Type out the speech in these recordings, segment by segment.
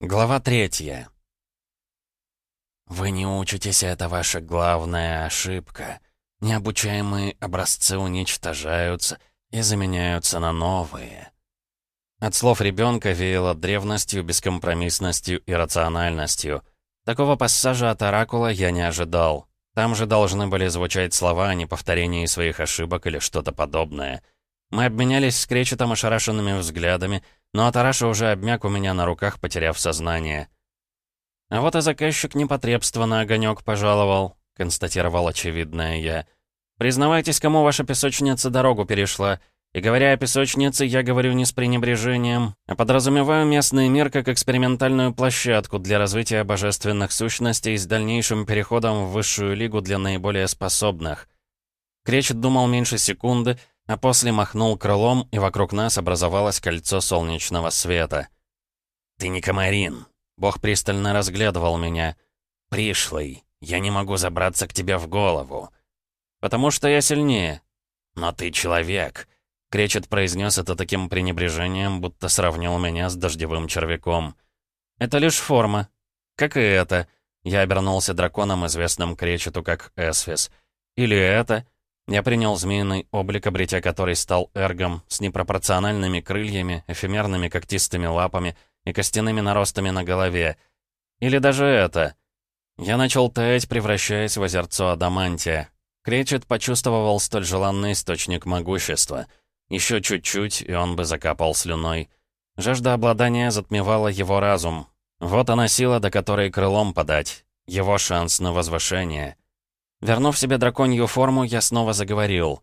Глава третья. Вы не учитесь, это ваша главная ошибка. Необучаемые образцы уничтожаются и заменяются на новые. От слов ребенка веяло древностью, бескомпромиссностью и рациональностью. Такого пассажа от Оракула я не ожидал. Там же должны были звучать слова о неповторении своих ошибок или что-то подобное. Мы обменялись с ошарашенными взглядами — но Атараша уже обмяк у меня на руках, потеряв сознание. «А вот и заказчик непотребства на огонек пожаловал», — констатировал очевидное я. «Признавайтесь, кому ваша песочница дорогу перешла. И говоря о песочнице, я говорю не с пренебрежением, а подразумеваю местный мир как экспериментальную площадку для развития божественных сущностей с дальнейшим переходом в высшую лигу для наиболее способных». Кречет думал меньше секунды, а после махнул крылом, и вокруг нас образовалось кольцо солнечного света. «Ты не комарин!» Бог пристально разглядывал меня. «Пришлый, я не могу забраться к тебе в голову». «Потому что я сильнее». «Но ты человек!» Кречет произнес это таким пренебрежением, будто сравнил меня с дождевым червяком. «Это лишь форма. Как и это». Я обернулся драконом, известным Кречету как Эсфис. «Или это...» Я принял змеиный облик, обретя который стал эргом, с непропорциональными крыльями, эфемерными когтистыми лапами и костяными наростами на голове. Или даже это. Я начал таять, превращаясь в озерцо Адамантия. Кречет почувствовал столь желанный источник могущества. Еще чуть-чуть, и он бы закапал слюной. Жажда обладания затмевала его разум. Вот она сила, до которой крылом подать. Его шанс на возвышение. Вернув себе драконью форму, я снова заговорил.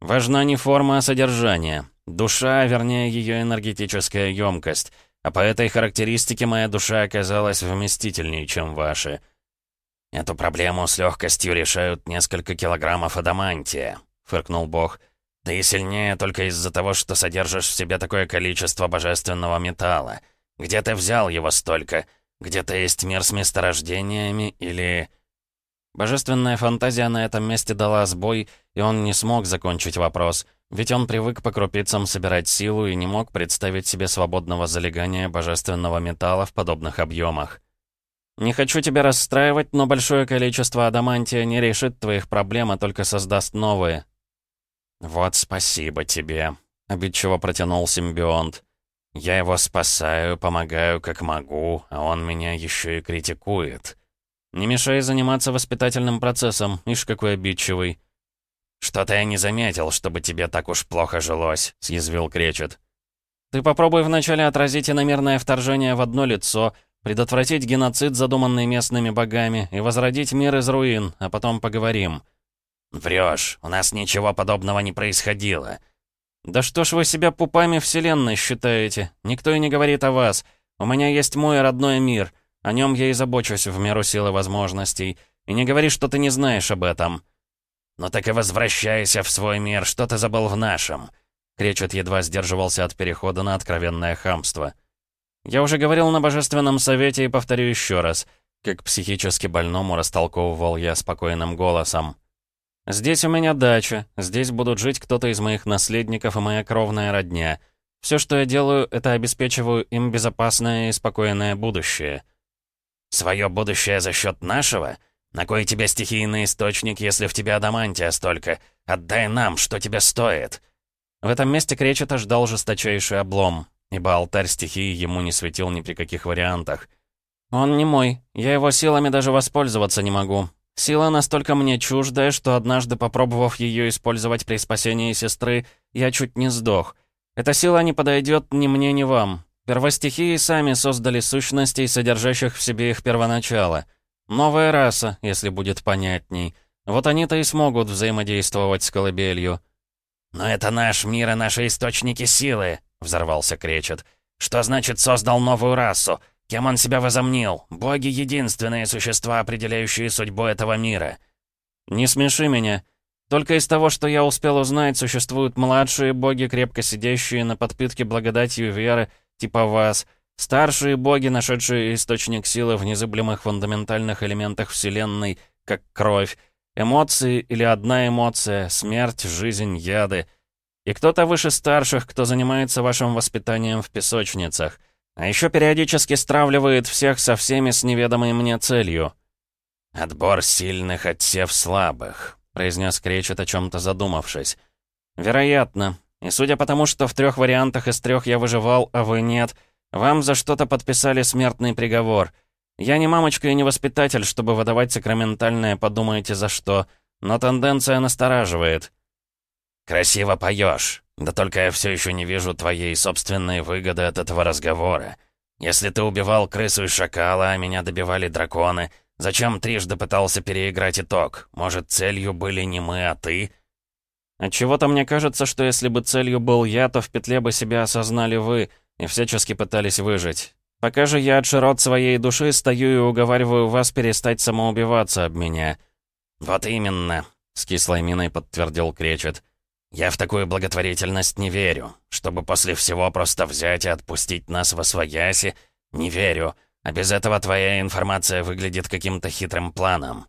«Важна не форма, а содержание. Душа, вернее, ее энергетическая емкость. А по этой характеристике моя душа оказалась вместительнее, чем ваши. Эту проблему с легкостью решают несколько килограммов адамантия», — фыркнул бог. «Ты сильнее только из-за того, что содержишь в себе такое количество божественного металла. Где ты взял его столько? Где-то есть мир с месторождениями или...» Божественная фантазия на этом месте дала сбой, и он не смог закончить вопрос, ведь он привык по крупицам собирать силу и не мог представить себе свободного залегания божественного металла в подобных объемах. «Не хочу тебя расстраивать, но большое количество адамантия не решит твоих проблем, а только создаст новые». «Вот спасибо тебе», — обидчиво протянул симбионт. «Я его спасаю, помогаю как могу, а он меня еще и критикует». «Не мешай заниматься воспитательным процессом, ишь какой обидчивый». «Что-то я не заметил, чтобы тебе так уж плохо жилось», — съязвил Кречет. «Ты попробуй вначале отразить иномерное вторжение в одно лицо, предотвратить геноцид, задуманный местными богами, и возродить мир из руин, а потом поговорим». «Врешь, у нас ничего подобного не происходило». «Да что ж вы себя пупами вселенной считаете? Никто и не говорит о вас. У меня есть мой родной мир». О нем я и забочусь в меру силы возможностей. И не говори, что ты не знаешь об этом». «Ну так и возвращайся в свой мир, что ты забыл в нашем?» Кречет едва сдерживался от перехода на откровенное хамство. «Я уже говорил на Божественном Совете и повторю еще раз, как психически больному растолковывал я спокойным голосом. «Здесь у меня дача, здесь будут жить кто-то из моих наследников и моя кровная родня. Все, что я делаю, это обеспечиваю им безопасное и спокойное будущее». Свое будущее за счет нашего? На кой тебе стихийный источник, если в тебе адамантия столько? Отдай нам, что тебе стоит!» В этом месте Кречета ждал жесточайший облом, ибо алтарь стихии ему не светил ни при каких вариантах. «Он не мой. Я его силами даже воспользоваться не могу. Сила настолько мне чуждая, что однажды, попробовав ее использовать при спасении сестры, я чуть не сдох. Эта сила не подойдет ни мне, ни вам. Первостихии сами создали сущностей, содержащих в себе их первоначало. Новая раса, если будет понятней. Вот они-то и смогут взаимодействовать с колыбелью. «Но это наш мир и наши источники силы», — взорвался Кречет. «Что значит создал новую расу? Кем он себя возомнил? Боги — единственные существа, определяющие судьбу этого мира». «Не смеши меня. Только из того, что я успел узнать, существуют младшие боги, крепко сидящие на подпитке благодатью веры, типа вас, старшие боги, нашедшие источник силы в незыблемых фундаментальных элементах Вселенной, как кровь, эмоции или одна эмоция, смерть, жизнь, яды. И кто-то выше старших, кто занимается вашим воспитанием в песочницах. А еще периодически стравливает всех со всеми с неведомой мне целью. «Отбор сильных, отсев слабых», — произнес Кречет о чем-то задумавшись. «Вероятно. И судя по тому, что в трех вариантах из трех я выживал, а вы нет, вам за что-то подписали смертный приговор. Я не мамочка и не воспитатель, чтобы выдавать сакраментальное «подумайте за что», но тенденция настораживает». «Красиво поешь. Да только я все еще не вижу твоей собственной выгоды от этого разговора. Если ты убивал крысу и шакала, а меня добивали драконы, зачем трижды пытался переиграть итог? Может, целью были не мы, а ты?» Отчего-то мне кажется, что если бы целью был я, то в петле бы себя осознали вы и всячески пытались выжить. Пока же я от широт своей души стою и уговариваю вас перестать самоубиваться об меня». «Вот именно», — с кислой миной подтвердил Кречет. «Я в такую благотворительность не верю. Чтобы после всего просто взять и отпустить нас во свояси, не верю. А без этого твоя информация выглядит каким-то хитрым планом».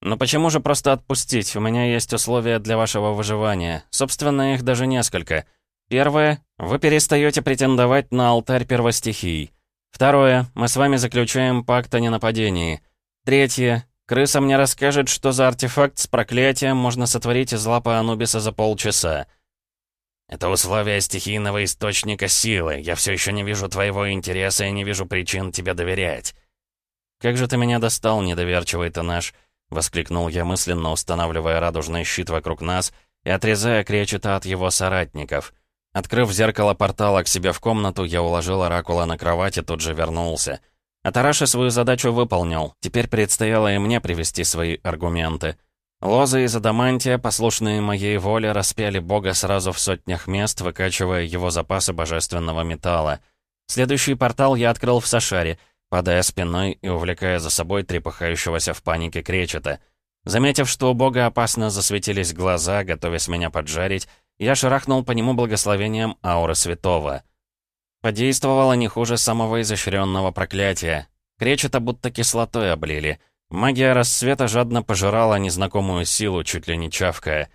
«Но почему же просто отпустить? У меня есть условия для вашего выживания. Собственно, их даже несколько. Первое. Вы перестаете претендовать на алтарь первостихий. Второе. Мы с вами заключаем пакт о ненападении. Третье. Крыса мне расскажет, что за артефакт с проклятием можно сотворить из лапы Анубиса за полчаса. Это условие стихийного источника силы. Я все еще не вижу твоего интереса и не вижу причин тебе доверять. Как же ты меня достал, недоверчивый ты наш. — воскликнул я мысленно, устанавливая радужный щит вокруг нас и отрезая кречета от его соратников. Открыв зеркало портала к себе в комнату, я уложил оракула на кровать и тут же вернулся. Атараши свою задачу выполнил, теперь предстояло и мне привести свои аргументы. Лозы из адамантия, послушные моей воле, распяли бога сразу в сотнях мест, выкачивая его запасы божественного металла. Следующий портал я открыл в Сашаре — падая спиной и увлекая за собой трепыхающегося в панике кречета. Заметив, что у бога опасно засветились глаза, готовясь меня поджарить, я шарахнул по нему благословением ауры святого. Подействовало не хуже самого изощренного проклятия. Кречета будто кислотой облили. Магия рассвета жадно пожирала незнакомую силу, чуть ли не чавкая.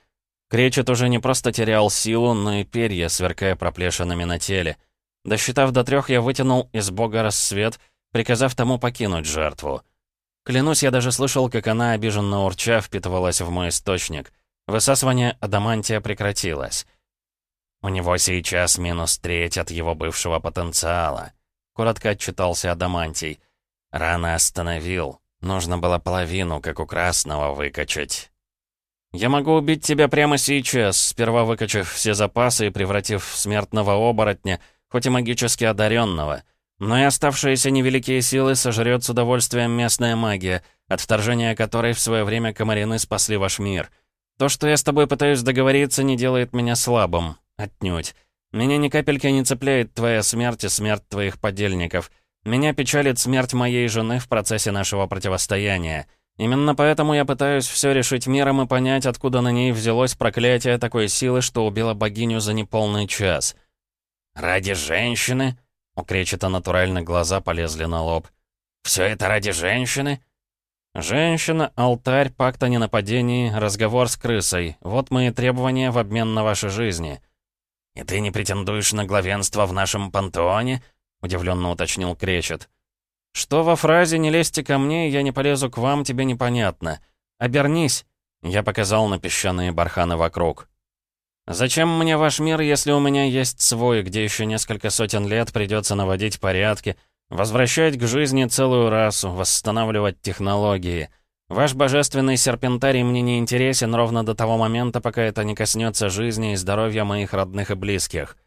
Кречет уже не просто терял силу, но и перья, сверкая проплешинами на теле. Досчитав до трех, я вытянул из бога рассвет — приказав тому покинуть жертву. Клянусь, я даже слышал, как она, обиженно урча, впитывалась в мой источник. Высасывание адамантия прекратилось. «У него сейчас минус треть от его бывшего потенциала», — коротко отчитался адамантий. «Рано остановил. Нужно было половину, как у красного, выкачать». «Я могу убить тебя прямо сейчас, сперва выкачав все запасы и превратив в смертного оборотня, хоть и магически одаренного. Но и оставшиеся невеликие силы сожрет с удовольствием местная магия, от вторжения которой в свое время комарины спасли ваш мир. То, что я с тобой пытаюсь договориться, не делает меня слабым. Отнюдь. Меня ни капельки не цепляет твоя смерть и смерть твоих подельников. Меня печалит смерть моей жены в процессе нашего противостояния. Именно поэтому я пытаюсь все решить миром и понять, откуда на ней взялось проклятие такой силы, что убило богиню за неполный час. «Ради женщины?» У Кречета натурально глаза полезли на лоб. «Все это ради женщины?» «Женщина, алтарь, пакт о ненападении, разговор с крысой. Вот мои требования в обмен на ваши жизни». «И ты не претендуешь на главенство в нашем пантеоне?» — удивленно уточнил Кречет. «Что во фразе «не лезьте ко мне, я не полезу к вам» тебе непонятно. Обернись!» — я показал на песчаные барханы вокруг. «Зачем мне ваш мир, если у меня есть свой, где еще несколько сотен лет придется наводить порядки, возвращать к жизни целую расу, восстанавливать технологии? Ваш божественный серпентарий мне не интересен ровно до того момента, пока это не коснется жизни и здоровья моих родных и близких».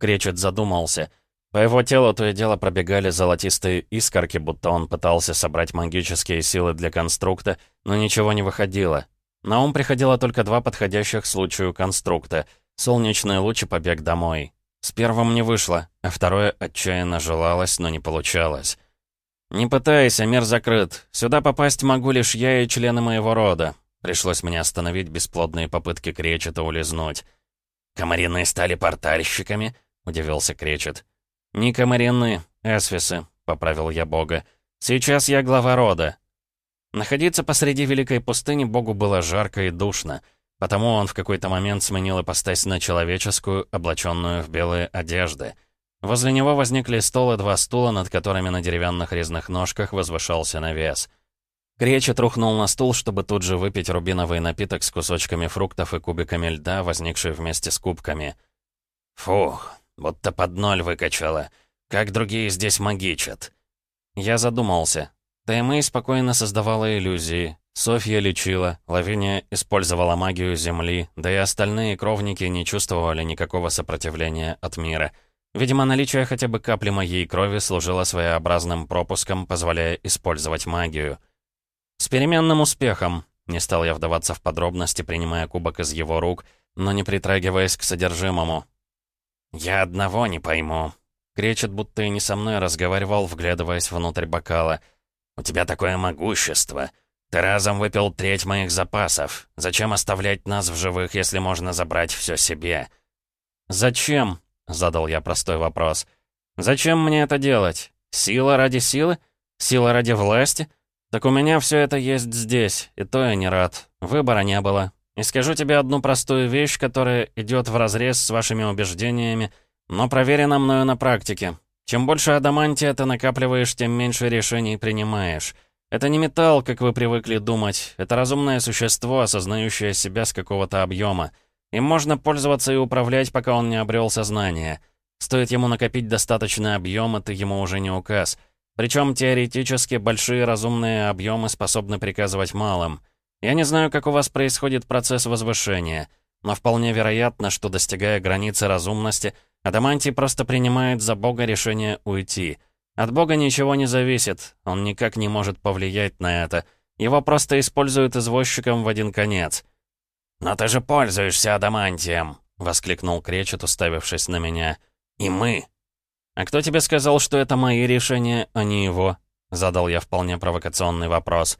Кречет задумался. По его телу то и дело пробегали золотистые искорки, будто он пытался собрать магические силы для конструкта, но ничего не выходило. На ум приходило только два подходящих случаю конструкта. Солнечный луч и побег домой. С первым не вышло, а второе отчаянно желалось, но не получалось. «Не пытайся, мир закрыт. Сюда попасть могу лишь я и члены моего рода». Пришлось мне остановить бесплодные попытки Кречета улизнуть. «Комарины стали портальщиками?» — удивился Кречет. «Не комарины, эсвисы», — поправил я бога. «Сейчас я глава рода. Находиться посреди великой пустыни богу было жарко и душно, потому он в какой-то момент сменил ипостась на человеческую, облаченную в белые одежды. Возле него возникли стол и два стула, над которыми на деревянных резных ножках возвышался навес. Кречет рухнул на стул, чтобы тут же выпить рубиновый напиток с кусочками фруктов и кубиками льда, возникший вместе с кубками. «Фух, будто под ноль выкачало. Как другие здесь магичат?» Я задумался. Таймэй спокойно создавала иллюзии. Софья лечила, Лавиния использовала магию Земли, да и остальные кровники не чувствовали никакого сопротивления от мира. Видимо, наличие хотя бы капли моей крови служило своеобразным пропуском, позволяя использовать магию. С переменным успехом. Не стал я вдаваться в подробности, принимая кубок из его рук, но не притрагиваясь к содержимому. «Я одного не пойму». Кречет, будто и не со мной разговаривал, вглядываясь внутрь бокала. «У тебя такое могущество. Ты разом выпил треть моих запасов. Зачем оставлять нас в живых, если можно забрать все себе?» «Зачем?» — задал я простой вопрос. «Зачем мне это делать? Сила ради силы? Сила ради власти?» «Так у меня все это есть здесь, и то я не рад. Выбора не было. И скажу тебе одну простую вещь, которая идет вразрез с вашими убеждениями, но проверена мною на практике. Чем больше адамантия ты накапливаешь, тем меньше решений принимаешь. Это не металл, как вы привыкли думать. Это разумное существо, осознающее себя с какого-то объема. Им можно пользоваться и управлять, пока он не обрел сознание. Стоит ему накопить достаточный объем, это ему уже не указ — причем теоретически большие разумные объемы способны приказывать малым. Я не знаю, как у вас происходит процесс возвышения, но вполне вероятно, что, достигая границы разумности, Адамантий просто принимает за Бога решение уйти. От Бога ничего не зависит, он никак не может повлиять на это. Его просто используют извозчиком в один конец. «Но ты же пользуешься Адамантием!» — воскликнул Кречет, уставившись на меня. «И мы!» «А кто тебе сказал, что это мои решения, а не его?» Задал я вполне провокационный вопрос.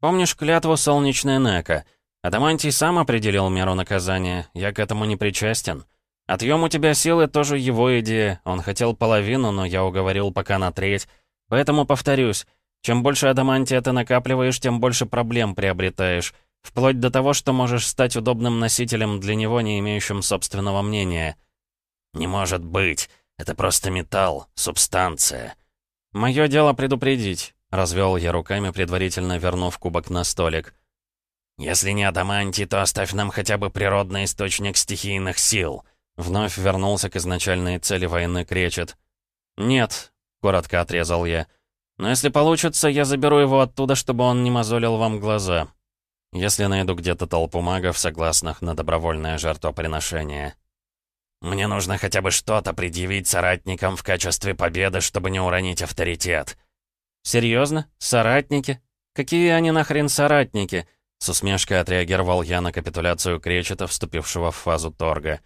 «Помнишь клятву солнечная Нека? Адамантий сам определил меру наказания, я к этому не причастен. Отъем у тебя силы тоже его идея, он хотел половину, но я уговорил пока на треть. Поэтому повторюсь, чем больше адамантия ты накапливаешь, тем больше проблем приобретаешь, вплоть до того, что можешь стать удобным носителем для него, не имеющим собственного мнения». «Не может быть!» Это просто металл, субстанция. Мое дело предупредить. Развел я руками, предварительно вернув кубок на столик. «Если не адамантий, то оставь нам хотя бы природный источник стихийных сил». Вновь вернулся к изначальной цели войны Кречет. «Нет», — коротко отрезал я. «Но если получится, я заберу его оттуда, чтобы он не мозолил вам глаза. Если найду где-то толпу магов, согласных на добровольное жертвоприношение». Мне нужно хотя бы что-то предъявить соратникам в качестве победы, чтобы не уронить авторитет». «Серьезно? Соратники? Какие они нахрен соратники?» С усмешкой отреагировал я на капитуляцию Кречета, вступившего в фазу торга.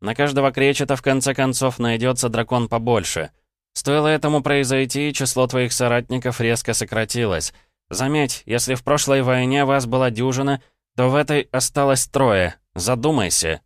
«На каждого Кречета, в конце концов, найдется дракон побольше. Стоило этому произойти, число твоих соратников резко сократилось. Заметь, если в прошлой войне вас была дюжина, то в этой осталось трое. Задумайся».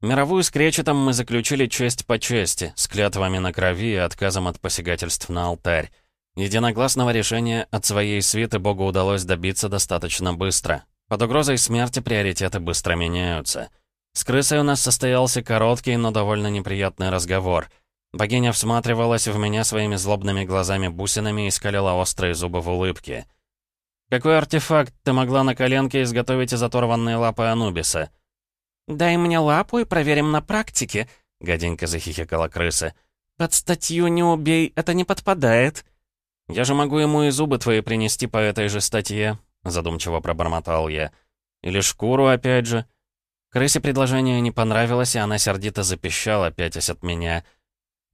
Мировую с Кречетом мы заключили честь по чести, с клятвами на крови и отказом от посягательств на алтарь. Единогласного решения от своей свиты Богу удалось добиться достаточно быстро. Под угрозой смерти приоритеты быстро меняются. С крысой у нас состоялся короткий, но довольно неприятный разговор. Богиня всматривалась в меня своими злобными глазами-бусинами и скалила острые зубы в улыбке. «Какой артефакт ты могла на коленке изготовить из оторванной лапы Анубиса?» «Дай мне лапу и проверим на практике», — гаденько захихикала крыса. «Под статью «Не убей» это не подпадает». «Я же могу ему и зубы твои принести по этой же статье», — задумчиво пробормотал я. «Или шкуру опять же». Крысе предложение не понравилось, и она сердито запищала, пятясь от меня.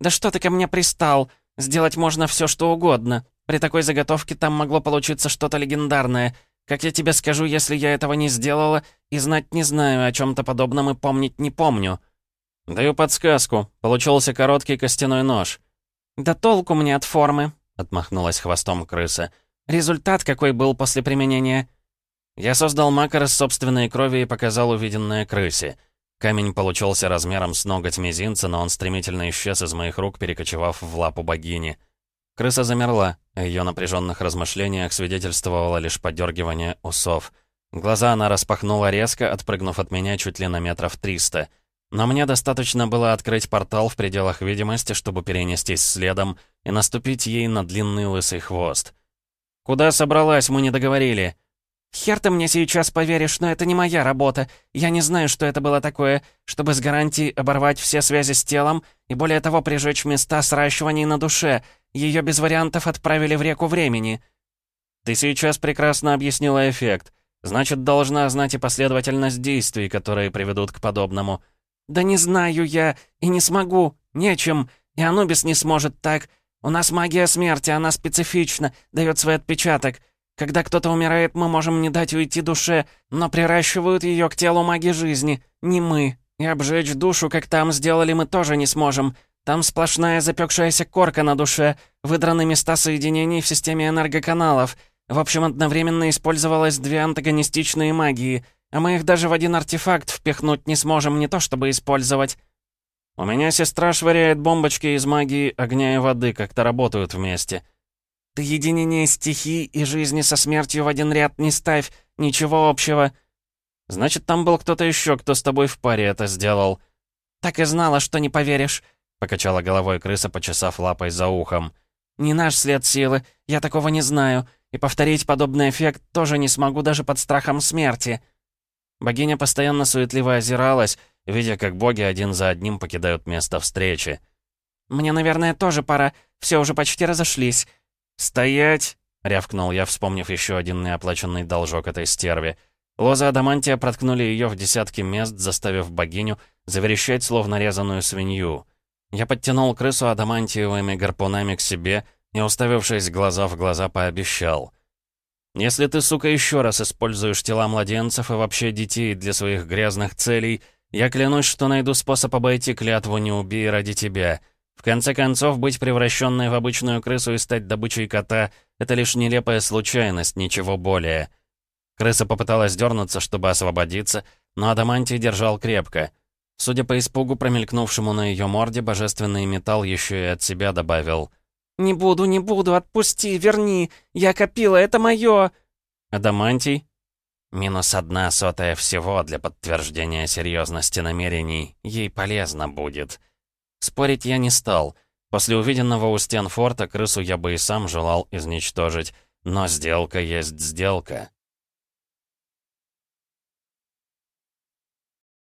«Да что ты ко мне пристал? Сделать можно все, что угодно. При такой заготовке там могло получиться что-то легендарное. Как я тебе скажу, если я этого не сделала, и знать не знаю, о чем-то подобном и помнить не помню?» «Даю подсказку. Получился короткий костяной нож». «Да толку мне от формы», — отмахнулась хвостом крыса. «Результат какой был после применения?» Я создал макар из собственной крови и показал увиденное крысе. Камень получился размером с ноготь мизинца, но он стремительно исчез из моих рук, перекочевав в лапу богини. Крыса замерла. О ее напряженных размышлениях свидетельствовало лишь подергивание усов. Глаза она распахнула резко, отпрыгнув от меня чуть ли на метров триста. Но мне достаточно было открыть портал в пределах видимости, чтобы перенестись следом и наступить ей на длинный лысый хвост. «Куда собралась, мы не договорили?» «Хер ты мне сейчас поверишь, но это не моя работа. Я не знаю, что это было такое, чтобы с гарантией оборвать все связи с телом и более того прижечь места сращиваний на душе. Ее без вариантов отправили в реку времени». «Ты сейчас прекрасно объяснила эффект. Значит, должна знать и последовательность действий, которые приведут к подобному». «Да не знаю я, и не смогу, нечем, и Анубис не сможет так. У нас магия смерти, она специфична, дает свой отпечаток». Когда кто-то умирает, мы можем не дать уйти душе, но приращивают ее к телу маги жизни, не мы. И обжечь душу, как там сделали, мы тоже не сможем. Там сплошная запекшаяся корка на душе, выдраны места соединений в системе энергоканалов. В общем, одновременно использовалось две антагонистичные магии, а мы их даже в один артефакт впихнуть не сможем, не то чтобы использовать. У меня сестра швыряет бомбочки из магии огня и воды, как-то работают вместе. «Ты единение стихий и жизни со смертью в один ряд не ставь, ничего общего». «Значит, там был кто-то еще, кто с тобой в паре это сделал». «Так и знала, что не поверишь», — покачала головой крыса, почесав лапой за ухом. «Не наш след силы, я такого не знаю, и повторить подобный эффект тоже не смогу даже под страхом смерти». Богиня постоянно суетливо озиралась, видя, как боги один за одним покидают место встречи. «Мне, наверное, тоже пора, все уже почти разошлись. «Стоять!» — рявкнул я, вспомнив еще один неоплаченный должок этой стерве. Лозы адамантия проткнули ее в десятки мест, заставив богиню заверещать, словно резаную свинью. Я подтянул крысу адамантиевыми гарпунами к себе и, уставившись глаза в глаза, пообещал. «Если ты, сука, еще раз используешь тела младенцев и вообще детей для своих грязных целей, я клянусь, что найду способ обойти клятву «не убей ради тебя», в конце концов, быть превращенной в обычную крысу и стать добычей кота — это лишь нелепая случайность, ничего более. Крыса попыталась дернуться, чтобы освободиться, но Адамантий держал крепко. Судя по испугу, промелькнувшему на ее морде, божественный металл еще и от себя добавил. «Не буду, не буду, отпусти, верни! Я копила, это мое!» «Адамантий?» Минус одна сотая всего для подтверждения серьезности намерений. Ей полезно будет. Спорить я не стал. После увиденного у стен форта крысу я бы и сам желал изничтожить. Но сделка есть сделка.